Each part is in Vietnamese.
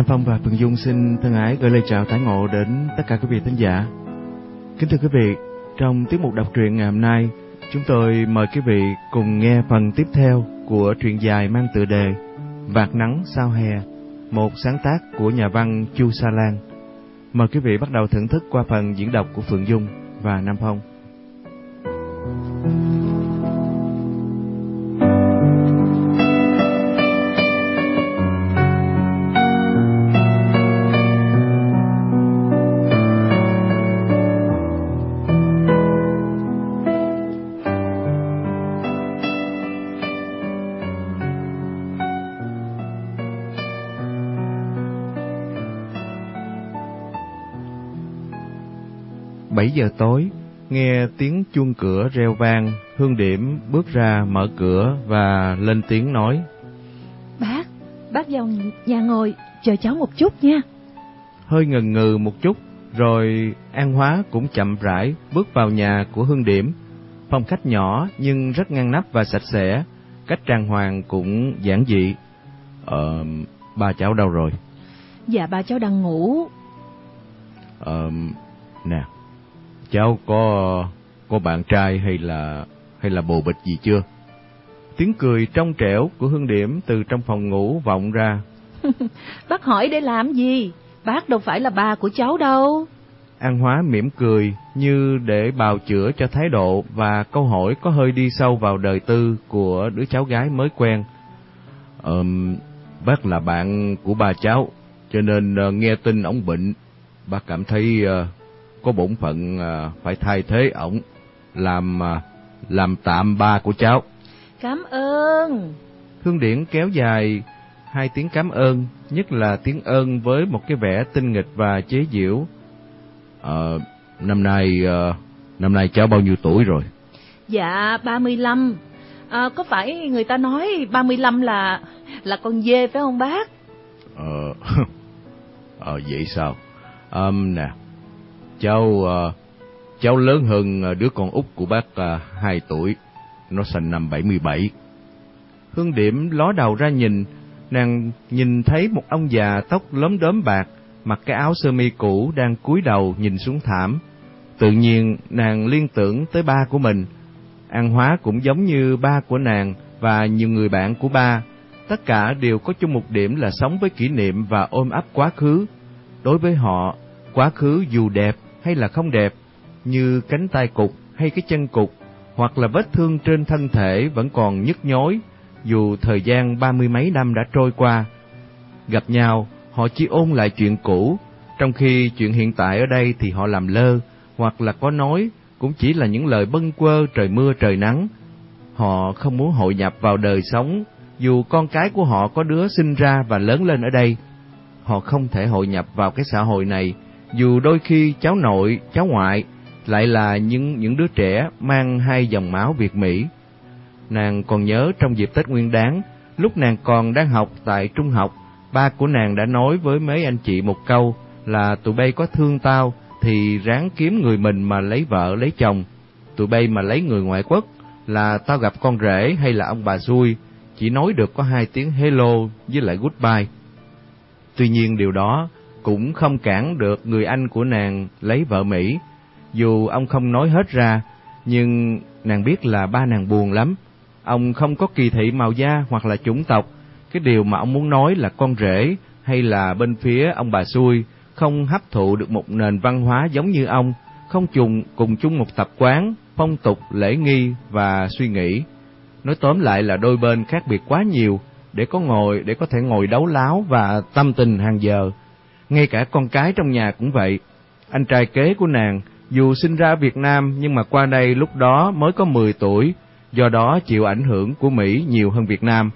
Nam Phong và Phương Dung xin thân ái gửi lời chào tái ngộ đến tất cả quý vị thính giả. Kính thưa quý vị, trong tiết mục đọc truyện ngày hôm nay, chúng tôi mời quý vị cùng nghe phần tiếp theo của truyện dài mang tựa đề Vạt nắng sao hè, một sáng tác của nhà văn Chu Sa Lan. Mời quý vị bắt đầu thưởng thức qua phần diễn đọc của Phượng Dung và Nam Phong. Giờ tối, nghe tiếng chuông cửa reo vang, Hương Điểm bước ra mở cửa và lên tiếng nói. Bác, bác vào nhà ngồi, chờ cháu một chút nha. Hơi ngần ngừ một chút, rồi An Hóa cũng chậm rãi bước vào nhà của Hương Điểm. Phòng khách nhỏ nhưng rất ngăn nắp và sạch sẽ, cách trang hoàng cũng giản dị. Ờ, ba cháu đâu rồi? Dạ ba cháu đang ngủ. Ờ, nè, cháu có có bạn trai hay là hay là bồ bịch gì chưa? Tiếng cười trong trẻo của Hương Điểm từ trong phòng ngủ vọng ra. bác hỏi để làm gì? Bác đâu phải là ba của cháu đâu. An Hóa mỉm cười như để bào chữa cho thái độ và câu hỏi có hơi đi sâu vào đời tư của đứa cháu gái mới quen. Ờm, bác là bạn của ba cháu, cho nên uh, nghe tin ổng bệnh, bác cảm thấy uh, có bổn phận uh, phải thay thế ổng, làm uh, làm tạm ba của cháu. Cảm ơn. Hương Điển kéo dài hai tiếng cảm ơn, nhất là tiếng ơn với một cái vẻ tinh nghịch và chế giễu. Ờ, năm nay uh, năm nay cháu bao nhiêu tuổi rồi? Dạ 35. À, có phải người ta nói 35 là là con dê phải không bác? Ờ, ờ vậy sao? Um, nè, cháu uh, cháu lớn hơn ờ, đứa con út của bác ờ, uh, 2 tuổi, nó sinh năm 77. Hương Điểm ló đầu ra nhìn, nàng nhìn thấy một ông già tóc lốm đốm bạc, mặc cái áo sơ mi cũ đang cúi đầu nhìn xuống thảm. Tự nhiên nàng liên tưởng tới ba của mình. An Hóa cũng giống như ba của nàng và nhiều người bạn của ba. Tất cả đều có chung một điểm là sống với kỷ niệm và ôm ấp quá khứ. Đối với họ, quá khứ dù đẹp hay là không đẹp, như cánh tay cục hay cái chân cục, hoặc là vết thương trên thân thể vẫn còn nhức nhối, dù thời gian ba mươi mấy năm đã trôi qua. Gặp nhau, họ chỉ ôn lại chuyện cũ, trong khi chuyện hiện tại ở đây thì họ làm lơ, hoặc là có nói, cũng chỉ là những lời bâng quơ trời mưa trời nắng. Họ không muốn hội nhập vào đời sống, dù con cái của họ có đứa sinh ra và lớn lên ở đây. Họ không thể hội nhập vào cái xã hội này, dù đôi khi cháu nội, cháu ngoại lại là những những đứa trẻ mang hai dòng máu Việt Mỹ. Nàng còn nhớ trong dịp Tết Nguyên Đán, lúc nàng còn đang học tại trung học, ba của nàng đã nói với mấy anh chị một câu là tụi bay có thương tao thì ráng kiếm người mình mà lấy vợ lấy chồng. Tụi bay mà lấy người ngoại quốc là tao gặp con rể hay là ông bà xui, chỉ nói được có hai tiếng hello với lại goodbye. Tuy nhiên điều đó cũng không cản được người anh của nàng lấy vợ Mỹ. Dù ông không nói hết ra, nhưng nàng biết là ba nàng buồn lắm. Ông không có kỳ thị màu da hoặc là chủng tộc, cái điều mà ông muốn nói là con rể hay là bên phía ông bà xui không hấp thụ được một nền văn hóa giống như ông, không chung cùng chung một tập quán, phong tục, lễ nghi và suy nghĩ. Nói tóm lại là đôi bên khác biệt quá nhiều để có ngồi để có thể ngồi đấu láo và tâm tình hàng giờ. Ngay cả con cái trong nhà cũng vậy. Anh trai kế của nàng dù sinh ra ở Việt Nam nhưng mà qua đây lúc đó mới có 10 tuổi, do đó chịu ảnh hưởng của Mỹ nhiều hơn Việt Nam.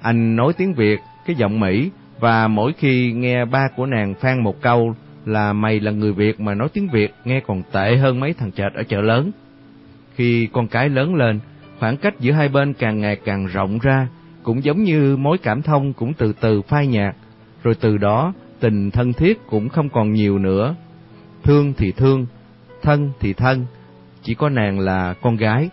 Anh nói tiếng Việt, cái giọng Mỹ, và mỗi khi nghe ba của nàng phan một câu là mày là người Việt mà nói tiếng Việt nghe còn tệ hơn mấy thằng chợt ở chợ lớn. Khi con cái lớn lên, khoảng cách giữa hai bên càng ngày càng rộng ra, cũng giống như mối cảm thông cũng từ từ phai nhạt, rồi từ đó tình thân thiết cũng không còn nhiều nữa. Thương thì thương, thân thì thân, chỉ có nàng là con gái.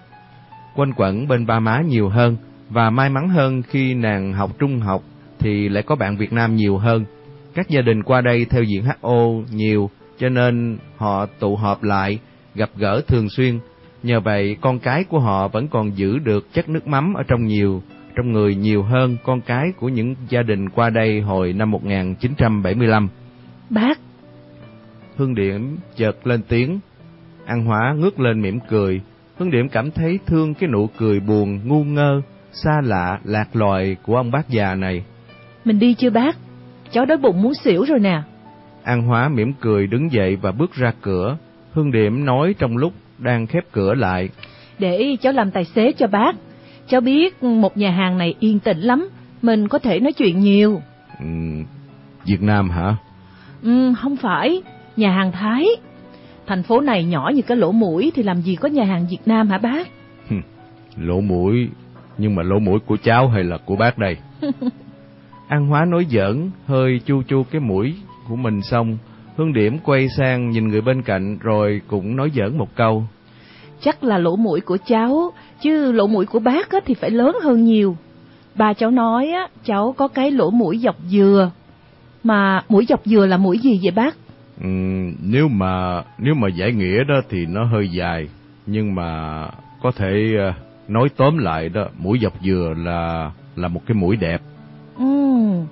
Quanh quẩn bên ba má nhiều hơn, và may mắn hơn khi nàng học trung học thì lại có bạn Việt Nam nhiều hơn. các gia đình qua đây theo diện HO nhiều, cho nên họ tụ họp lại, gặp gỡ thường xuyên. Nhờ vậy, con cái của họ vẫn còn giữ được chất nước mắm ở trong nhiều, trong người nhiều hơn con cái của những gia đình qua đây hồi năm 1975. Bác, Hương Điểm chợt lên tiếng, An Hóa ngước lên mỉm cười, Hương Điểm cảm thấy thương cái nụ cười buồn, ngu ngơ, xa lạ, lạc loài của ông bác già này. mình đi chưa bác? Cháu đói bụng muốn xỉu rồi nè. An Hóa mỉm cười đứng dậy và bước ra cửa. Hương Điểm nói trong lúc đang khép cửa lại. Để cháu làm tài xế cho bác. Cháu biết một nhà hàng này yên tĩnh lắm, mình có thể nói chuyện nhiều. Ừm, Việt Nam hả? Ừ, không phải, nhà hàng Thái. Thành phố này nhỏ như cái lỗ mũi thì làm gì có nhà hàng Việt Nam hả bác? Lỗ mũi, nhưng mà lỗ mũi của cháu hay là của bác đây? An Hóa nói giỡn, hơi chu chu cái mũi của mình xong. Hương Điểm quay sang nhìn người bên cạnh rồi cũng nói giỡn một câu. Chắc là lỗ mũi của cháu, chứ lỗ mũi của bác á, thì phải lớn hơn nhiều. Ba cháu nói á, cháu có cái lỗ mũi dọc dừa. Mà mũi dọc dừa là mũi gì vậy bác? Ừm, nếu mà nếu mà giải nghĩa đó thì nó hơi dài, nhưng mà có thể ờ, nói tóm lại đó, mũi dọc dừa là là một cái mũi đẹp. Ừm,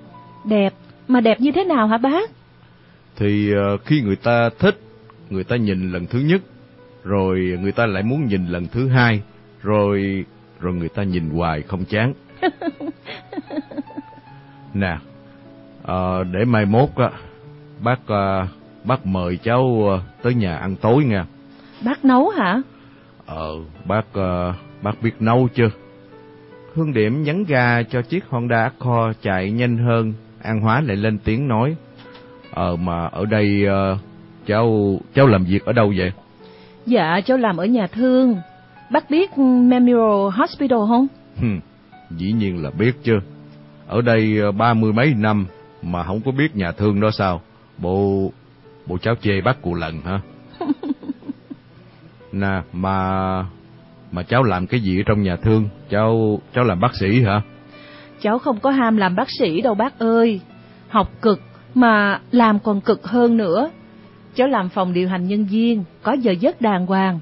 đẹp. Mà đẹp như thế nào hả bác? Thì ờ, khi người ta thích, người ta nhìn lần thứ nhất, rồi người ta lại muốn nhìn lần thứ hai, rồi rồi người ta nhìn hoài không chán. Nè, ờ, để mai mốt á, bác ờ, bác mời cháu ờ, tới nhà ăn tối nha. Bác nấu hả? Ờ, bác ờ, bác biết nấu chưa? Hương Điểm nhấn ga cho chiếc Honda Accord chạy nhanh hơn, An Hóa lại lên tiếng nói. Ờ mà ở đây ờ, cháu cháu làm việc ở đâu vậy? Dạ, cháu làm ở nhà thương. Bác biết Memorial Hospital không? Dĩ nhiên là biết chứ. Ở đây ờ, ba mươi mấy năm mà không có biết nhà thương đó sao? Bộ bộ cháu chê bác cụ lần hả? Nè, mà mà cháu làm cái gì ở trong nhà thương? Cháu cháu làm bác sĩ hả? Cháu không có ham làm bác sĩ đâu bác ơi. Học cực mà làm còn cực hơn nữa. Cháu làm phòng điều hành nhân viên, có giờ giấc đàng hoàng.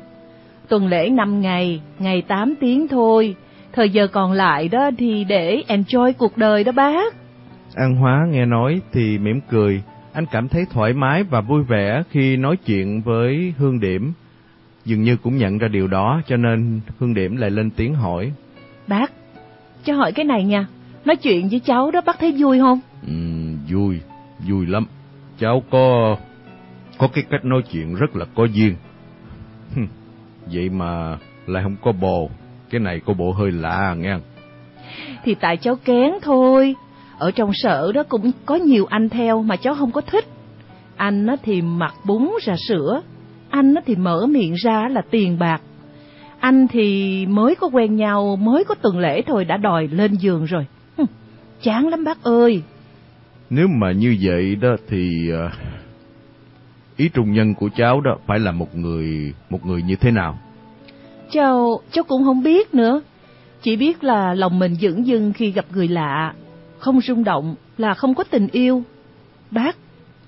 Tuần lễ 5 ngày, ngày 8 tiếng thôi. Thời giờ còn lại đó thì để enjoy cuộc đời đó bác. An Hóa nghe nói thì mỉm cười, anh cảm thấy thoải mái và vui vẻ khi nói chuyện với Hương Điểm. Dường như cũng nhận ra điều đó cho nên Hương Điểm lại lên tiếng hỏi. Bác, cho hỏi cái này nha. Nói chuyện với cháu đó bác thấy vui không? Ừm, vui, vui lắm. Cháu có có cái cách nói chuyện rất là có duyên. Vậy mà lại không có bồ, cái này có bộ hơi lạ nghe. Thì tại cháu kén thôi. Ở trong sở đó cũng có nhiều anh theo mà cháu không có thích. Anh á thì mặc bún ra sữa, anh á thì mở miệng ra là tiền bạc. Anh thì mới có quen nhau, mới có tuần lễ thôi đã đòi lên giường rồi. Chán lắm bác ơi. Nếu mà như vậy đó thì ờ, ý trung nhân của cháu đó phải là một người một người như thế nào? Cháu, cháu cũng không biết nữa. Chỉ biết là lòng mình dửng dưng khi gặp người lạ, không rung động là không có tình yêu. Bác,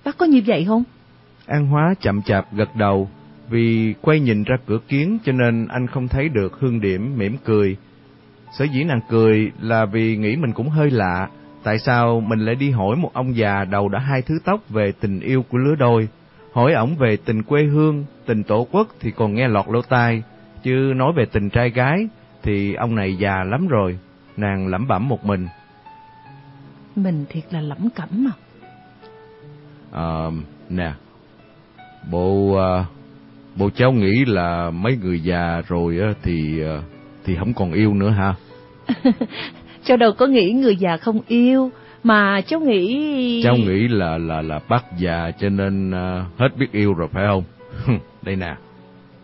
bác có như vậy không? An Hóa chậm chạp gật đầu, vì quay nhìn ra cửa kiến cho nên anh không thấy được Hương Điểm mỉm cười. Sở dĩ nàng cười là vì nghĩ mình cũng hơi lạ, tại sao mình lại đi hỏi một ông già đầu đã hai thứ tóc về tình yêu của lứa đôi. Hỏi ổng về tình quê hương, tình tổ quốc thì còn nghe lọt lỗ tai, chứ nói về tình trai gái thì ông này già lắm rồi, nàng lẩm bẩm một mình. Mình thiệt là lẩm cẩm mà. Ờ, nè, bộ à, bộ cháu nghĩ là mấy người già rồi á thì à, thì không còn yêu nữa hả? Cháu đâu có nghĩ người già không yêu, mà cháu nghĩ... Cháu nghĩ là là là bác già cho nên à, hết biết yêu rồi phải không? Đây nè,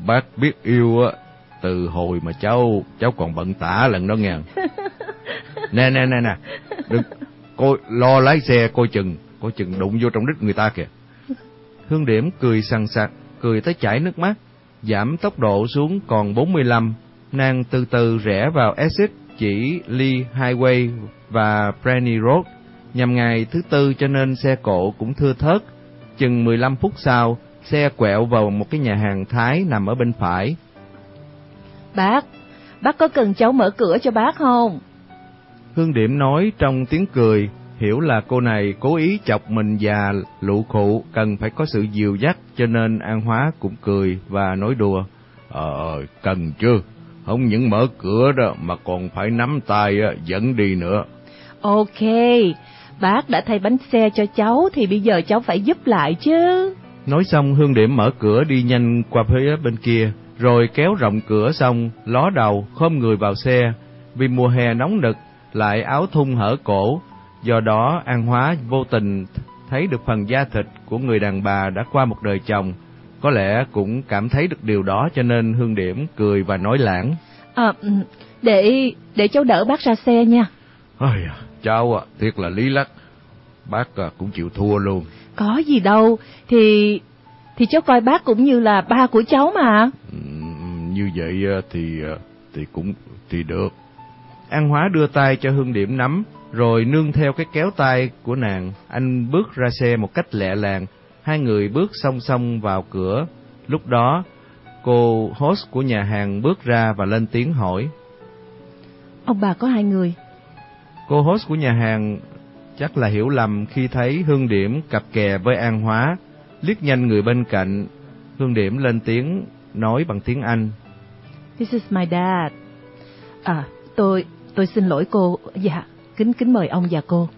bác biết yêu á từ hồi mà cháu cháu còn bận tả lần đó nghe. nè nè nè nè, đừng coi lo lái xe coi chừng, coi chừng đụng vô trong đít người ta kìa. Hương Điểm cười sằng sặc, cười tới chảy nước mắt, giảm tốc độ xuống còn 45, nàng từ từ rẽ vào exit chỉ Lee Highway và Branny Road, Nhằm ngày thứ tư cho nên xe cộ cũng thưa thớt. Chừng 15 phút sau, xe quẹo vào một cái nhà hàng Thái nằm ở bên phải. Bác, bác có cần cháu mở cửa cho bác không? Hương Điểm nói trong tiếng cười, hiểu là cô này cố ý chọc mình già lụ khụ, cần phải có sự dìu dắt, cho nên An Hóa cũng cười và nói đùa. Ờ, cần chưa? Không những mở cửa đó mà còn phải nắm tay dẫn đi nữa. Ok, bác đã thay bánh xe cho cháu thì bây giờ cháu phải giúp lại chứ. Nói xong Hương Điểm mở cửa đi nhanh qua phía bên kia, rồi kéo rộng cửa xong, ló đầu, khom người vào xe. Vì mùa hè nóng nực, lại áo thun hở cổ, do đó An Hóa vô tình thấy được phần da thịt của người đàn bà đã qua một đời chồng. Có lẽ cũng cảm thấy được điều đó cho nên Hương Điểm cười và nói lãng. À, để để cháu đỡ bác ra xe nha. Ôi, cháu à, thiệt là lý lắc. Bác à, cũng chịu thua luôn. Có gì đâu, thì thì cháu coi bác cũng như là ba của cháu mà. Ừ, như vậy thì thì cũng thì được. An Hóa đưa tay cho Hương Điểm nắm, rồi nương theo cái kéo tay của nàng, anh bước ra xe một cách lẹ làng. Hai người bước song song vào cửa. Lúc đó, cô host của nhà hàng bước ra và lên tiếng hỏi. Ông bà có hai người. Cô host của nhà hàng chắc là hiểu lầm khi thấy Hương Điểm cặp kè với An Hóa, liếc nhanh người bên cạnh. Hương Điểm lên tiếng nói bằng tiếng Anh. This is my dad. À, tôi tôi xin lỗi cô. Dạ, kính kính mời ông và cô.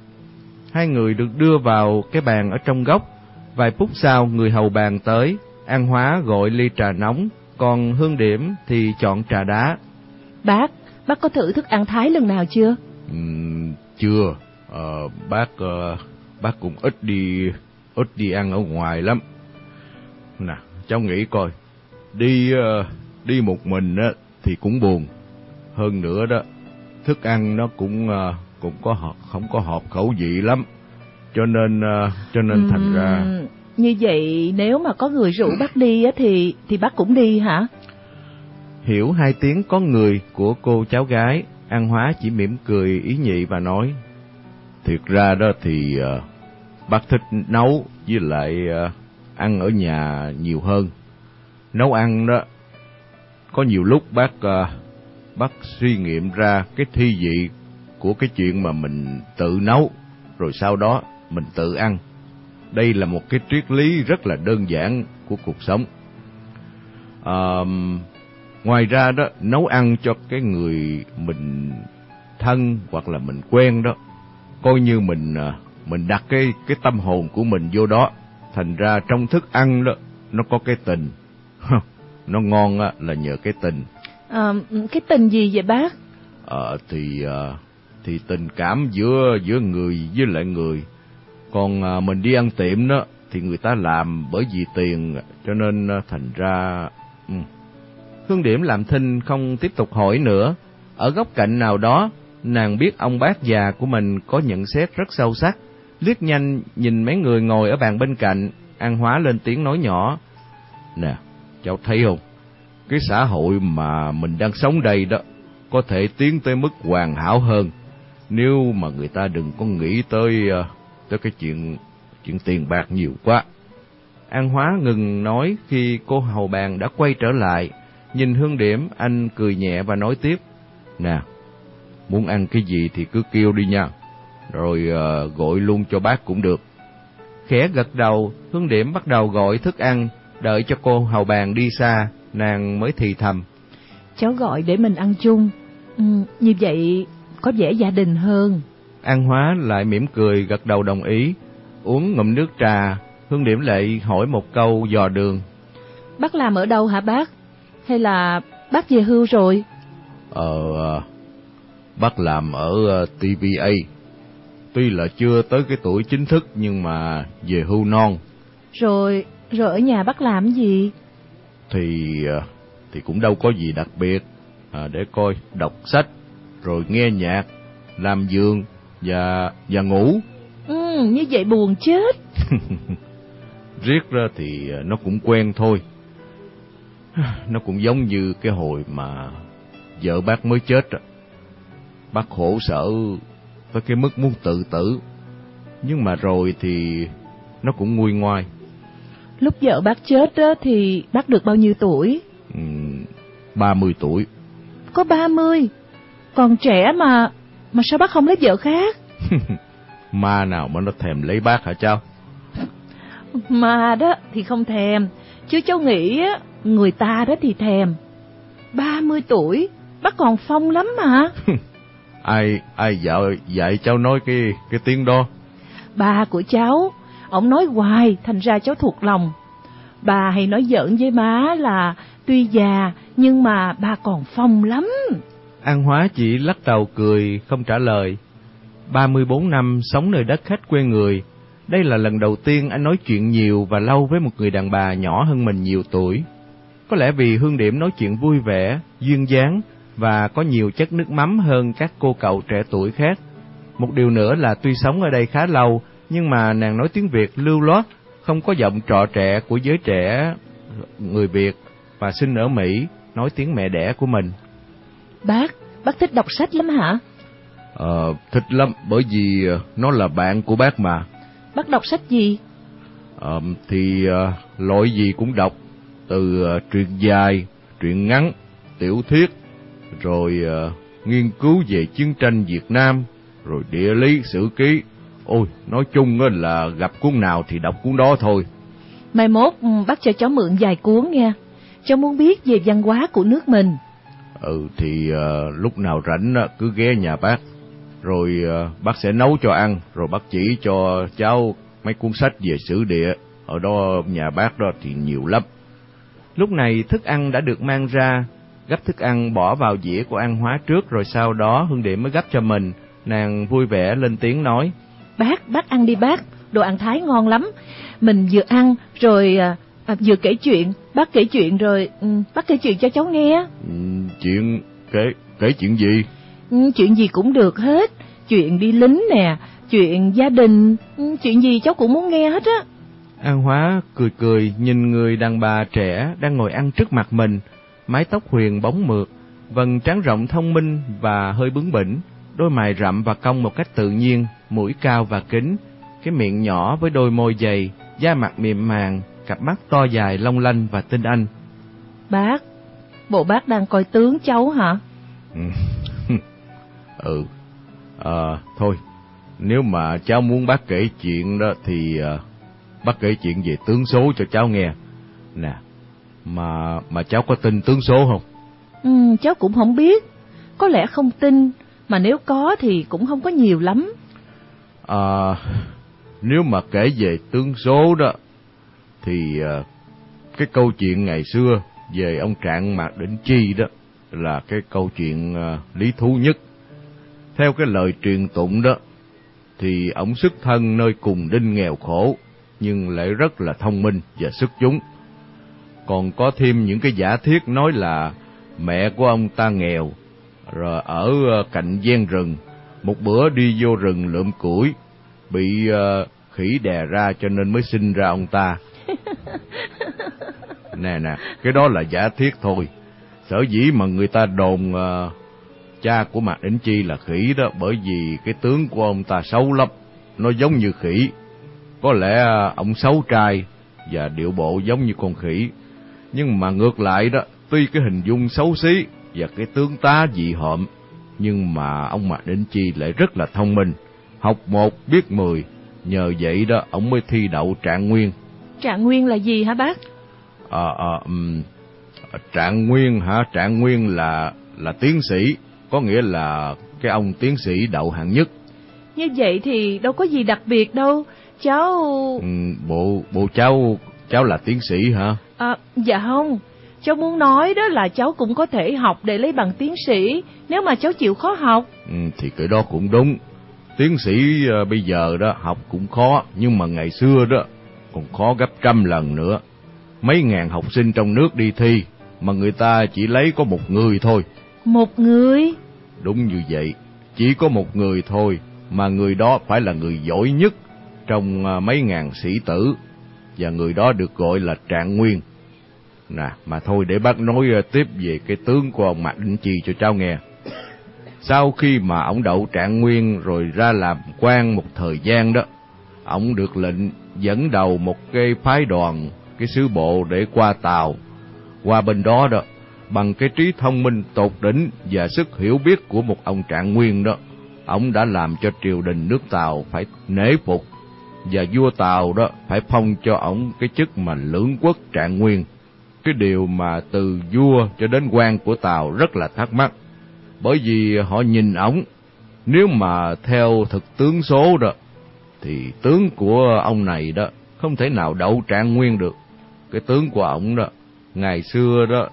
Hai người được đưa vào cái bàn ở trong góc. Vài phút sau, người hầu bàn tới, An Hóa gọi ly trà nóng, còn Hương Điểm thì chọn trà đá. Bác, bác có thử thức ăn Thái lần nào chưa? Chưa, ờ, bác uh, bác cũng ít đi ít đi ăn ở ngoài lắm. Nè, cháu nghĩ coi, đi uh, đi một mình á thì cũng buồn. Hơn nữa đó, thức ăn nó cũng uh, cũng có không có hợp khẩu vị lắm. Cho nên uh, cho nên uhm, thành ra như vậy nếu mà có người rủ bác đi á thì thì bác cũng đi hả? Hiểu hai tiếng có người của cô cháu gái, An Hóa chỉ mỉm cười ý nhị và nói: "Thiệt ra đó thì uh, bác thích nấu với lại uh, ăn ở nhà nhiều hơn. Nấu ăn đó có nhiều lúc bác uh, bác suy nghiệm ra cái thi vị của cái chuyện mà mình tự nấu rồi sau đó mình tự ăn. Đây là một cái triết lý rất là đơn giản của cuộc sống. Uh, ngoài ra đó nấu ăn cho cái người mình thân hoặc là mình quen đó coi như mình mình đặt cái cái tâm hồn của mình vô đó. Thành ra trong thức ăn đó nó có cái tình. Nó ngon á là nhờ cái tình. À, cái tình gì vậy bác? Ờ thì thì tình cảm giữa giữa người với lại người. Còn à, mình đi ăn tiệm đó thì người ta làm bởi vì tiền cho nên à, thành ra ừ hương điểm làm thinh không tiếp tục hỏi nữa. Ở góc cạnh nào đó nàng biết ông bác già của mình có nhận xét rất sâu sắc. Liếc nhanh nhìn mấy người ngồi ở bàn bên cạnh an hóa lên tiếng nói nhỏ. Nè cháu thấy không? Cái xã hội mà mình đang sống đây đó có thể tiến tới mức hoàn hảo hơn. Nếu mà người ta đừng có nghĩ tới ờ, tới cái chuyện chuyện tiền bạc nhiều quá. An Hóa ngừng nói khi cô hầu bàn đã quay trở lại, nhìn Hương Điểm, anh cười nhẹ và nói tiếp: "Nè, muốn ăn cái gì thì cứ kêu đi nha, rồi uh, gọi luôn cho bác cũng được." Khẽ gật đầu, Hương Điểm bắt đầu gọi thức ăn, đợi cho cô hầu bàn đi xa, nàng mới thì thầm: "Cháu gọi để mình ăn chung, ừ, như vậy có vẻ gia đình hơn." An Hóa lại mỉm cười gật đầu đồng ý, uống ngụm nước trà, Hương Điểm Lệ hỏi một câu dò đường. Bác làm ở đâu hả bác? Hay là bác về hưu rồi? Ờ, bác làm ở ờ, TVA. Tuy là chưa tới cái tuổi chính thức nhưng mà về hưu non. Rồi, rồi ở nhà bác làm gì? Thì ờ, thì cũng đâu có gì đặc biệt. À, để coi, đọc sách, rồi nghe nhạc, làm giường, và và ngủ. Ừ, như vậy buồn chết. Riết ra thì à, nó cũng quen thôi. Nó cũng giống như cái hồi mà vợ bác mới chết. Bác khổ sở tới cái mức muốn tự tử. nhưng mà rồi thì nó cũng nguôi ngoai. Lúc vợ bác chết đó thì bác được bao nhiêu tuổi? Ừ, 30 tuổi. Có 30? Còn trẻ mà, mà sao bác không lấy vợ khác? Ma nào mà nó thèm lấy bác hả cháu? Mà đó thì không thèm, chứ cháu nghĩ á, người ta đó thì thèm. 30 tuổi, bác còn phong lắm mà. ai ai dạy, dạy cháu nói cái cái tiếng đó? Bà của cháu, ông nói hoài, thành ra cháu thuộc lòng. Bà hay nói giỡn với má là tuy già nhưng mà bà còn phong lắm. An Hóa chỉ lắc đầu cười, không trả lời. 34 năm sống nơi đất khách quê người, đây là lần đầu tiên anh nói chuyện nhiều và lâu với một người đàn bà nhỏ hơn mình nhiều tuổi. Có lẽ vì Hương Điểm nói chuyện vui vẻ, duyên dáng và có nhiều chất nước mắm hơn các cô cậu trẻ tuổi khác. Một điều nữa là tuy sống ở đây khá lâu, nhưng mà nàng nói tiếng Việt lưu loát, không có giọng trọ trẻ của giới trẻ người Việt và sinh ở Mỹ, nói tiếng mẹ đẻ của mình. Bác, bác thích đọc sách lắm hả? Ờ, thích lắm, bởi vì nó là bạn của bác mà. Bác đọc sách gì? Ờ, thì uh, loại gì cũng đọc, từ uh, truyện dài, truyện ngắn, tiểu thuyết, rồi uh, nghiên cứu về chiến tranh Việt Nam, rồi địa lý, sử ký. Ôi, nói chung là gặp cuốn nào thì đọc cuốn đó thôi. Mai mốt ừ, bác cho cháu mượn vài cuốn nha. Cháu muốn biết về văn hóa của nước mình. Ừ, thì uh, lúc nào rảnh cứ ghé nhà bác. Rồi uh, bác sẽ nấu cho ăn, rồi bác chỉ cho cháu mấy cuốn sách về sử địa. Ở đó nhà bác đó thì nhiều lắm. Lúc này thức ăn đã được mang ra, gấp thức ăn bỏ vào dĩa của An Hóa trước rồi sau đó Hương Điểm mới gấp cho mình. Nàng vui vẻ lên tiếng nói, Bác, bác ăn đi bác, đồ ăn Thái ngon lắm. Mình vừa ăn rồi à, à, vừa kể chuyện, bác kể chuyện rồi, ừ, bác kể chuyện cho cháu nghe. Ừ, chuyện, kể, kể chuyện gì? Ừ, chuyện gì cũng được hết, chuyện đi lính nè, chuyện gia đình, ừ, chuyện gì cháu cũng muốn nghe hết á. An Hóa cười cười nhìn người đàn bà trẻ đang ngồi ăn trước mặt mình, mái tóc huyền bóng mượt, vầng trán rộng thông minh và hơi bướng bỉnh, đôi mày rậm và cong một cách tự nhiên, mũi cao và kính, cái miệng nhỏ với đôi môi dày, da mặt mềm màng, cặp mắt to dài long lanh và tinh anh. Bác, bộ bác đang coi tướng cháu hả? ừ, à, thôi, nếu mà cháu muốn bác kể chuyện đó thì uh, bác kể chuyện về tướng số cho cháu nghe. Nè, mà mà cháu có tin tướng số không? Ừ, cháu cũng không biết. Có lẽ không tin, mà nếu có thì cũng không có nhiều lắm. À, nếu mà kể về tướng số đó, thì à, cái câu chuyện ngày xưa về ông Trạng Mạc Đỉnh Chi đó là cái câu chuyện à, lý thú nhất. Theo cái lời truyền tụng đó, thì ông xuất thân nơi cùng đinh nghèo khổ, nhưng lại rất là thông minh và xuất chúng. Còn có thêm những cái giả thiết nói là mẹ của ông ta nghèo, rồi ở ờ, cạnh gian rừng, một bữa đi vô rừng lượm củi, bị uh, khỉ đè ra cho nên mới sinh ra ông ta. nè nè, cái đó là giả thiết thôi. Sở dĩ mà người ta đồn uh, cha của Mạc Đỉnh Chi là khỉ đó bởi vì cái tướng của ông ta xấu lắm, nó giống như khỉ. Có lẽ uh, ông xấu trai và điệu bộ giống như con khỉ. Nhưng mà ngược lại đó, tuy cái hình dung xấu xí và cái tướng tá dị hợm, nhưng mà ông Mạc Đỉnh Chi lại rất là thông minh, học một biết mười, nhờ vậy đó ông mới thi đậu trạng nguyên. Trạng nguyên là gì hả bác? À, à, um, trạng nguyên hả? Trạng nguyên là là tiến sĩ, có nghĩa là cái ông tiến sĩ đậu hạng nhất. Như vậy thì đâu có gì đặc biệt đâu, cháu... Ừ, bộ bộ cháu cháu là tiến sĩ hả? À, dạ không, cháu muốn nói đó là cháu cũng có thể học để lấy bằng tiến sĩ nếu mà cháu chịu khó học. Ừ, thì cái đó cũng đúng. Tiến sĩ uh, bây giờ đó học cũng khó, nhưng mà ngày xưa đó còn khó gấp trăm lần nữa. Mấy ngàn học sinh trong nước đi thi, mà người ta chỉ lấy có một người thôi. Một người? Đúng như vậy, chỉ có một người thôi, mà người đó phải là người giỏi nhất trong à, mấy ngàn sĩ tử, và người đó được gọi là trạng nguyên. Nè, mà thôi để bác nói à, tiếp về cái tướng của ông Mạc định Chi cho cháu nghe. Sau khi mà ông đậu trạng nguyên rồi ra làm quan một thời gian đó, ông được lệnh dẫn đầu một cái phái đoàn, cái sứ bộ để qua Tàu. Qua bên đó đó, bằng cái trí thông minh tột đỉnh và sức hiểu biết của một ông trạng nguyên đó, ông đã làm cho triều đình nước Tàu phải nể phục và vua Tàu đó phải phong cho ông cái chức mà lưỡng quốc trạng nguyên. Cái điều mà từ vua cho đến quan của Tàu rất là thắc mắc, bởi vì họ nhìn ổng nếu mà theo thực tướng số đó thì tướng của ông này đó không thể nào đậu trạng nguyên được. Cái tướng của ổng đó ngày xưa đó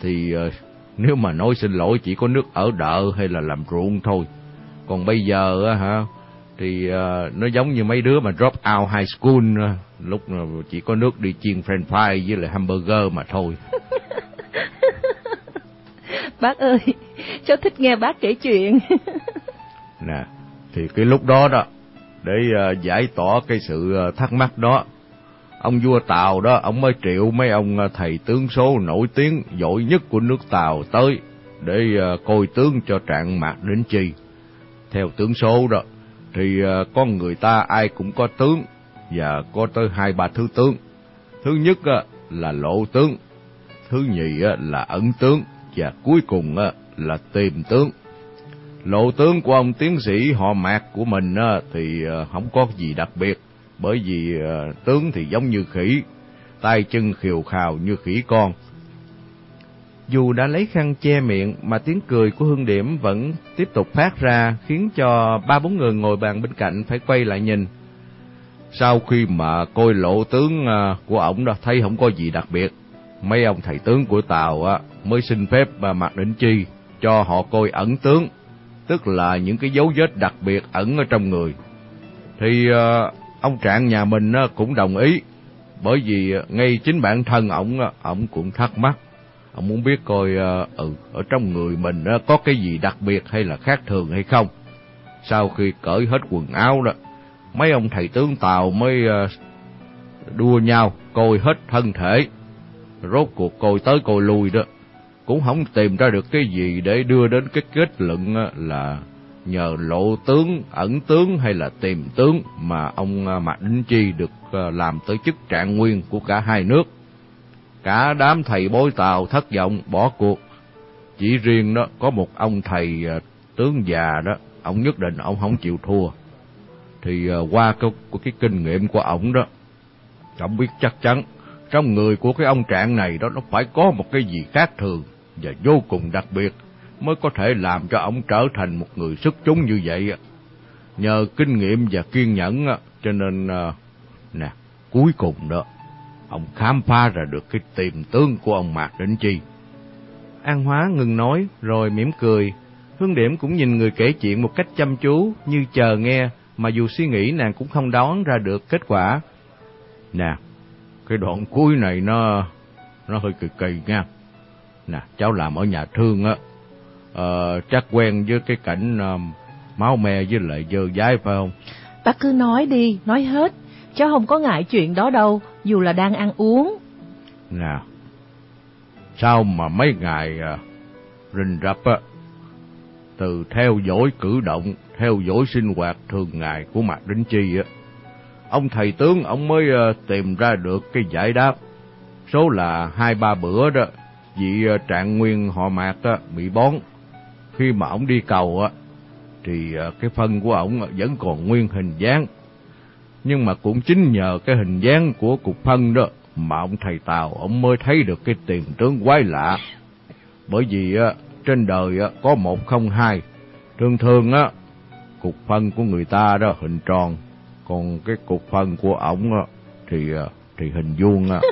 thì ờ, nếu mà nói xin lỗi chỉ có nước ở đợ hay là làm ruộng thôi. Còn bây giờ á hả thì uh, nó giống như mấy đứa mà drop out high school uh, lúc chỉ có nước đi chiên french fry với lại hamburger mà thôi. bác ơi, cháu thích nghe bác kể chuyện. nè, thì cái lúc đó đó để uh, giải tỏa cái sự uh, thắc mắc đó ông vua Tàu đó, ông mới triệu mấy ông thầy tướng số nổi tiếng giỏi nhất của nước Tàu tới để coi tướng cho trạng Mạc Đỉnh Chi. Theo tướng số đó, thì à, con người ta ai cũng có tướng và có tới hai ba thứ tướng. Thứ nhất à, là lộ tướng, thứ nhì à, là ẩn tướng và cuối cùng là tiềm tướng. Lộ tướng của ông tiến sĩ họ Mạc của mình thì không có gì đặc biệt bởi vì tướng thì giống như khỉ, tay chân khiều khào như khỉ con. Dù đã lấy khăn che miệng mà tiếng cười của Hương Điểm vẫn tiếp tục phát ra khiến cho ba bốn người ngồi bàn bên cạnh phải quay lại nhìn. Sau khi mà coi lộ tướng à, của ổng đó thấy không có gì đặc biệt, mấy ông thầy tướng của Tàu á mới xin phép mà mặc định chi cho họ coi ẩn tướng, tức là những cái dấu vết đặc biệt ẩn ở trong người. Thì à, ông trạng nhà mình cũng đồng ý bởi vì ngay chính bản thân ổng ổng cũng thắc mắc ông muốn biết coi ờ, ừ ở trong người mình ờ, có cái gì đặc biệt hay là khác thường hay không sau khi cởi hết quần áo đó mấy ông thầy tướng tàu mới ờ, đua nhau coi hết thân thể rốt cuộc coi tới coi lui đó cũng không tìm ra được cái gì để đưa đến cái kết luận là nhờ lộ tướng, ẩn tướng hay là tiềm tướng mà ông Mạc Đinh Chi được làm tới chức trạng nguyên của cả hai nước. Cả đám thầy bối tàu thất vọng bỏ cuộc. Chỉ riêng đó có một ông thầy à, tướng già đó, ông nhất định ông không chịu thua. Thì à, qua cái, cái kinh nghiệm của ông đó, ông biết chắc chắn trong người của cái ông trạng này đó nó phải có một cái gì khác thường và vô cùng đặc biệt mới có thể làm cho ông trở thành một người xuất chúng như vậy. Nhờ kinh nghiệm và kiên nhẫn, cho nên, à, nè, cuối cùng đó, ông khám phá ra được cái tiềm tướng của ông Mạc Đỉnh Chi. An Hóa ngừng nói, rồi mỉm cười. Hương Điểm cũng nhìn người kể chuyện một cách chăm chú, như chờ nghe, mà dù suy nghĩ nàng cũng không đoán ra được kết quả. Nè, cái đoạn cuối này nó nó hơi kỳ kỳ nha. Nè, cháu làm ở nhà thương á, uh, chắc quen với cái cảnh uh, máu me với lại dơ dái phải không? Bác cứ nói đi, nói hết. Cháu không có ngại chuyện đó đâu, dù là đang ăn uống. Nào, sao mà mấy ngày à, rình rập á, từ theo dõi cử động, theo dõi sinh hoạt thường ngày của Mạc Đinh Chi á, ông thầy tướng ông mới à, tìm ra được cái giải đáp. Số là hai ba bữa đó, vị à, trạng nguyên họ Mạc á, bị bón khi mà ông đi cầu á thì à, cái phân của ổng vẫn còn nguyên hình dáng nhưng mà cũng chính nhờ cái hình dáng của cục phân đó mà ông thầy tàu ông mới thấy được cái tiền tướng quái lạ. Bởi vì á trên đời á có một không hai. Thường thường á cục phân của người ta đó hình tròn còn cái cục phân của ổng á thì à, thì hình vuông á.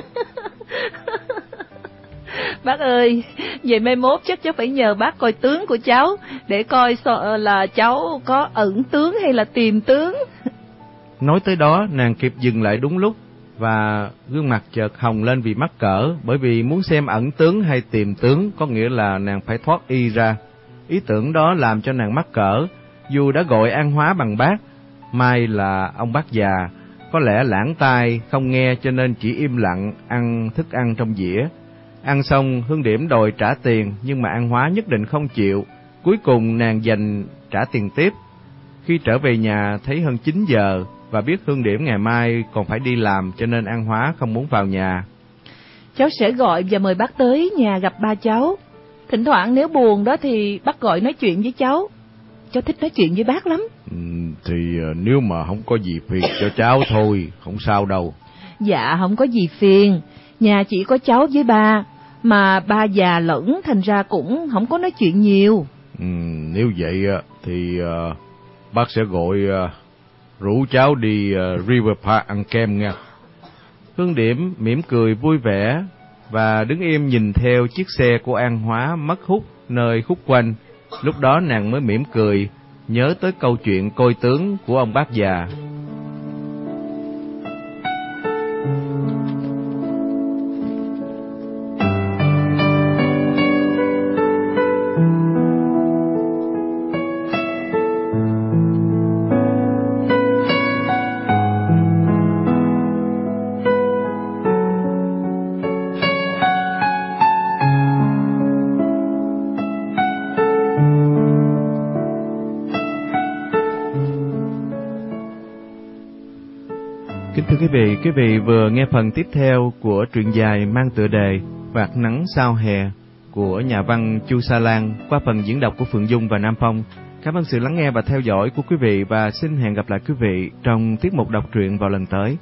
Bác ơi về mai mốt chắc cháu phải nhờ bác coi tướng của cháu để coi so, là cháu có ẩn tướng hay là tiềm tướng nói tới đó nàng kịp dừng lại đúng lúc và gương mặt chợt hồng lên vì mắc cỡ bởi vì muốn xem ẩn tướng hay tiềm tướng có nghĩa là nàng phải thoát y ra ý tưởng đó làm cho nàng mắc cỡ dù đã gọi an hóa bằng bác mai là ông bác già có lẽ lãng tai không nghe cho nên chỉ im lặng ăn thức ăn trong dĩa Ăn xong, Hương Điểm đòi trả tiền, nhưng mà An Hóa nhất định không chịu. Cuối cùng nàng dành trả tiền tiếp. Khi trở về nhà thấy hơn 9 giờ, và biết Hương Điểm ngày mai còn phải đi làm cho nên An Hóa không muốn vào nhà. Cháu sẽ gọi và mời bác tới nhà gặp ba cháu. Thỉnh thoảng nếu buồn đó thì bác gọi nói chuyện với cháu. Cháu thích nói chuyện với bác lắm. Ừ, thì ờ, nếu mà không có gì phiền cho cháu thôi, không sao đâu. Dạ không có gì phiền, nhà chỉ có cháu với ba, mà ba già lẫn thành ra cũng không có nói chuyện nhiều. Ừ, nếu vậy thì uh, bác sẽ gọi uh, rủ cháu đi uh, River Park ăn kem nha. Hương Điểm mỉm cười vui vẻ và đứng im nhìn theo chiếc xe của An Hóa mất hút nơi khúc quanh. Lúc đó nàng mới mỉm cười, nhớ tới câu chuyện coi tướng của ông bác già. Quý vị vừa nghe phần tiếp theo của truyện dài mang tựa đề Vạt nắng sao hè của nhà văn Chu Sa Lan qua phần diễn đọc của Phượng Dung và Nam Phong. Cảm ơn sự lắng nghe và theo dõi của quý vị và xin hẹn gặp lại quý vị trong tiết mục đọc truyện vào lần tới.